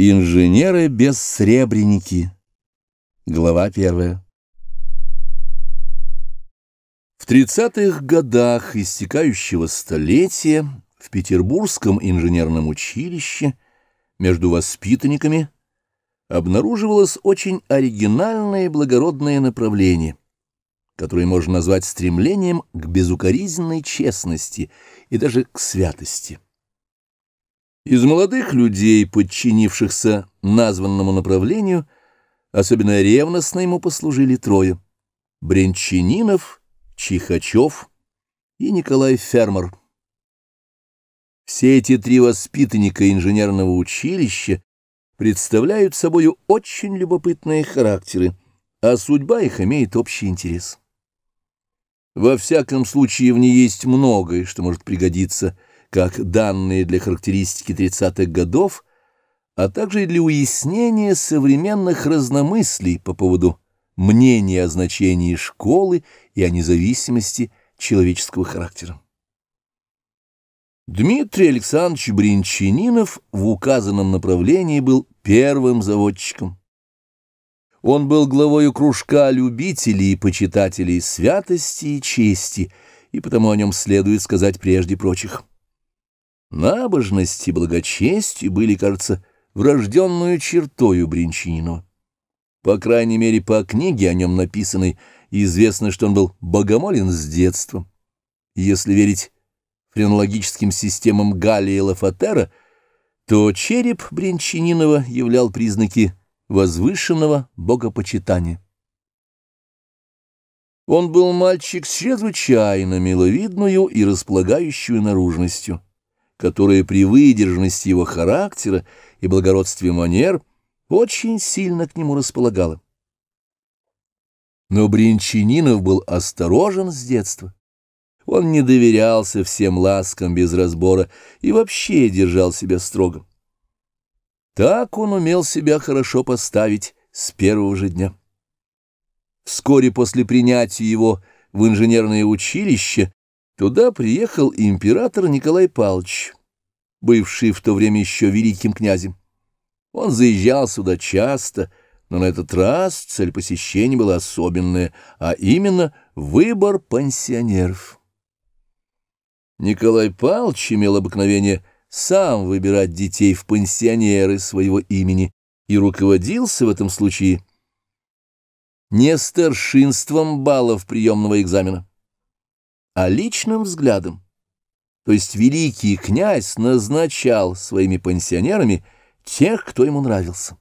Инженеры-бессребреники. Глава первая. В тридцатых годах истекающего столетия в Петербургском инженерном училище между воспитанниками обнаруживалось очень оригинальное и благородное направление, которое можно назвать стремлением к безукоризненной честности и даже к святости. Из молодых людей, подчинившихся названному направлению, особенно ревностно ему послужили трое — Бренчанинов, Чихачев и Николай Фермер. Все эти три воспитанника инженерного училища представляют собою очень любопытные характеры, а судьба их имеет общий интерес. Во всяком случае, в ней есть многое, что может пригодиться — как данные для характеристики 30-х годов, а также и для уяснения современных разномыслий по поводу мнения о значении школы и о независимости человеческого характера. Дмитрий Александрович Бринчанинов в указанном направлении был первым заводчиком. Он был главою кружка любителей и почитателей святости и чести, и потому о нем следует сказать прежде прочих. Набожность и благочестие были, кажется, врожденную чертою Бринчининова. По крайней мере, по книге о нем написанной, известно, что он был богомолен с детства. Если верить френологическим системам Галлия и Лафатера, то череп Бринчининова являл признаки возвышенного богопочитания. Он был мальчик с чрезвычайно миловидную и располагающую наружностью которая при выдержанности его характера и благородстве манер очень сильно к нему располагала. Но Бринчанинов был осторожен с детства. Он не доверялся всем ласкам без разбора и вообще держал себя строго. Так он умел себя хорошо поставить с первого же дня. Вскоре после принятия его в инженерное училище Туда приехал император Николай Павлович, бывший в то время еще великим князем. Он заезжал сюда часто, но на этот раз цель посещения была особенная, а именно выбор пансионеров. Николай Павлович имел обыкновение сам выбирать детей в пансионеры своего имени и руководился в этом случае не старшинством баллов приемного экзамена, а личным взглядом. То есть великий князь назначал своими пансионерами тех, кто ему нравился.